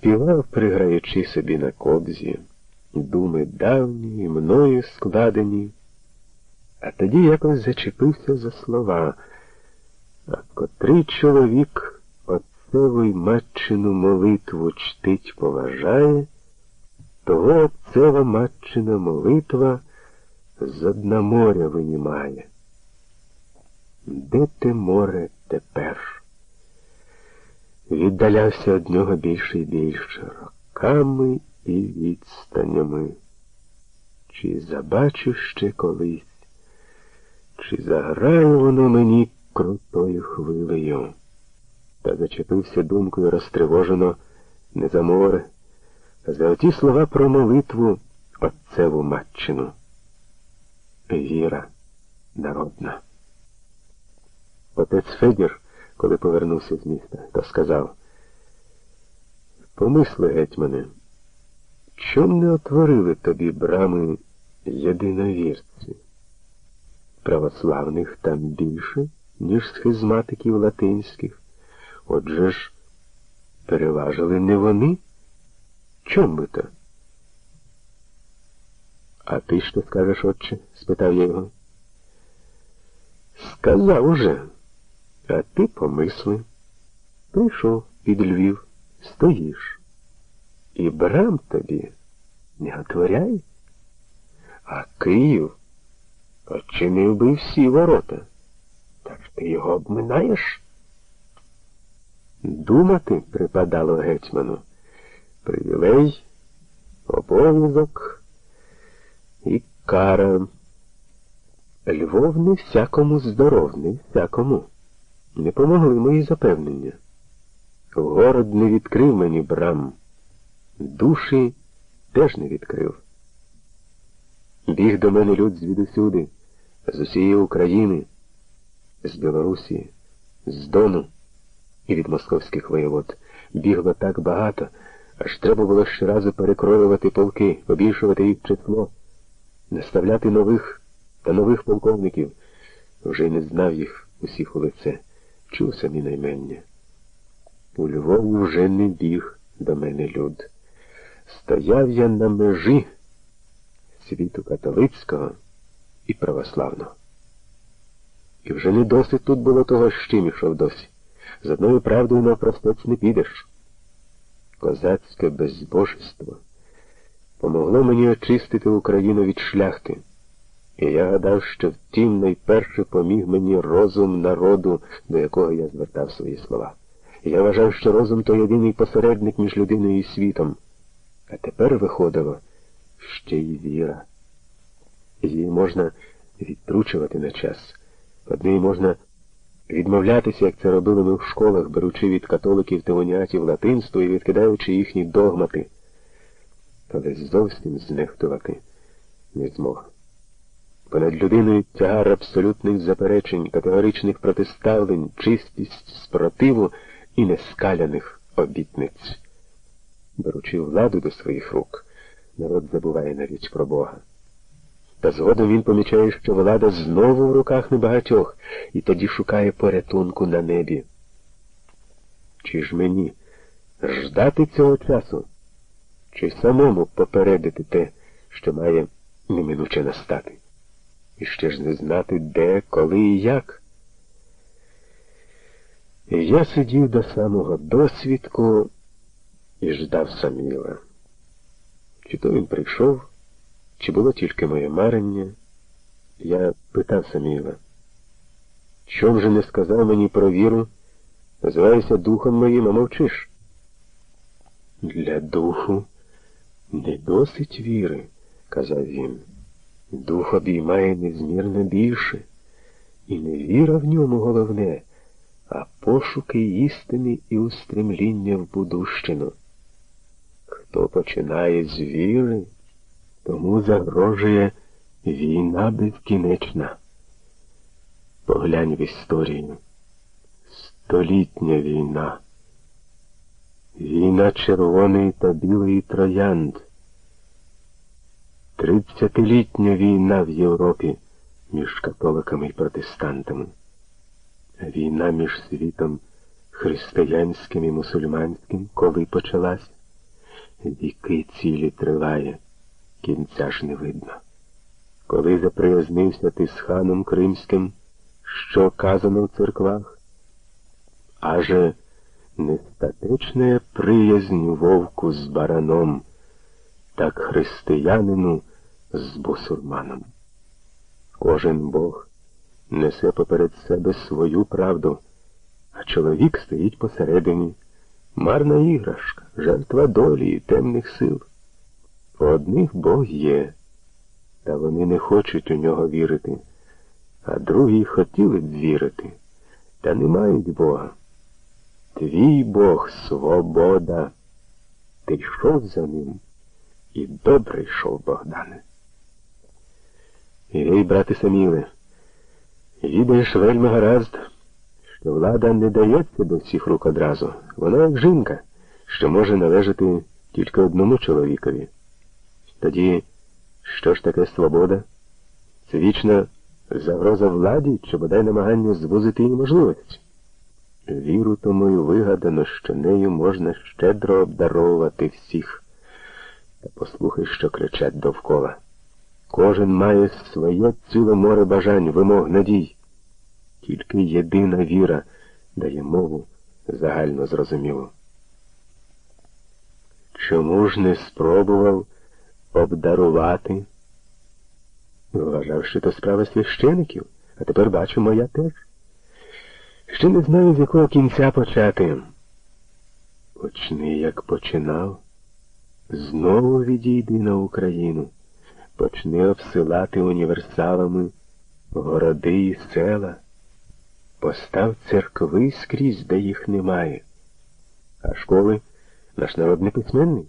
співав, приграючи собі на кобзі, думи давні, мною складені, а тоді якось зачепився за слова, а котрий чоловік отцеву матчину молитву чтить поважає, того отцева матчина молитва з дна моря винімає. Де те море? Віддалявся від нього більше і більше роками і відстанями. Чи забачу ще колись, чи заграє воно мені крутою хвилею? Та зачепився думкою розтривожено не за море, а за оті слова про молитву отцеву матчину. Віра народна. Отець Федір, коли повернувся з міста, то сказав, помисли, гетьмане, чом не отворили тобі брами єдиновірці? Православних там більше, ніж схизматиків латинських. Отже ж, переважили не вони? Чом би то? А ти що скажеш, отче? спитав я його. Сказав уже. А ти помисли. Прийшов під Львів, стоїш. І брам тобі не отворяй. А Київ очинив би всі ворота. Так ти його обминаєш? Думати припадало гетьману. Привілей, обов'язок і кара. Львов не всякому здоров, не всякому. Не помогли мої запевнення. Город не відкрив мені брам, душі теж не відкрив. Біг до мене люд звідусюди, з усієї України, з Білорусі, з Дону і від московських воєвод. Бігло так багато, аж треба було щоразу перекроювати полки, побільшувати їх число, наставляти нових та нових полковників. Вже й не знав їх усіх у лице чув самі наймення. У Львові вже не біг до мене люд. Стояв я на межі світу католицького і православного. І вже не досить тут було того, з чим ішов досі. З одною правдою навпростоць не підеш. Козацьке безбожество помогло мені очистити Україну від шляхти. І я гадав, що втім найперше поміг мені розум народу, до якого я звертав свої слова. Я вважав, що розум то єдиний посередник між людиною і світом. А тепер виходило ще й віра. Її можна відтручувати на час. Од неї можна відмовлятися, як це робили ми в школах, беручи від католиків та латинство і відкидаючи їхні догмати. Але зовсім знехтувати не змог. Понад людиною тягар абсолютних заперечень, категоричних протиставлень, чистість спротиву і нескаляних обітниць. Беручи владу до своїх рук, народ забуває навіть про Бога. Та згодом він помічає, що влада знову в руках небагатьох, і тоді шукає порятунку на небі. Чи ж мені ждати цього часу, чи самому попередити те, що має неминуче настати? і ще ж не знати, де, коли і як. Я сидів до самого досвідку і ждав Саміла. Чи то він прийшов, чи було тільки моє марення, я питав Саміла. Чом же не сказав мені про віру? Називаюся духом моїм, а мовчиш? Для духу не досить віри, казав він. Дух обіймає незмірно більше, і не віра в ньому головне, а пошуки істини і устремління в будущину. Хто починає з віри, тому загрожує війна безкінечна. Поглянь в історію. Столітня війна. Війна червоної та білої троянд. Тридцятилітня війна в Європі між католиками і протестантами, війна між світом християнським і мусульманським, коли почалась. Віки цілі триває, кінця ж не видно. Коли заприязнився ти з ханом Кримським, що казано в церквах, аже нестатечна приязнь вовку з бараном, так християнину з бусурманом. Кожен Бог несе поперед себе свою правду, а чоловік стоїть посередині. Марна іграшка, жертва долі і темних сил. У одних Бог є, та вони не хочуть у нього вірити, а другі хотіли б вірити, та не мають Бога. Твій Бог свобода. Ти йшов за ним і добре йшов, Богдане. Ей, брате Саміле, їдеш вельми гаразд, що влада не дається до всіх рук одразу. Вона як жінка, що може належати тільки одному чоловікові. Тоді що ж таке свобода? Це вічна загроза владі чи бодай намагання звузити її можливості. Віру тому й вигадано, що нею можна щедро обдаровувати всіх. Та послухай, що кричать довкола. Кожен має своє ціле море бажань, вимог надій. Тільки єдина віра дає мову загально зрозумілу. Чому ж не спробував обдарувати? Вважав, що то справа священиків, а тепер бачу моя теж. Ще не знаю, з якого кінця почати. Почни, як починав. Знову відійди на Україну. Почни обсилати універсалами городи і села. Постав церкви скрізь, де їх немає. А школи наш народ не письменний.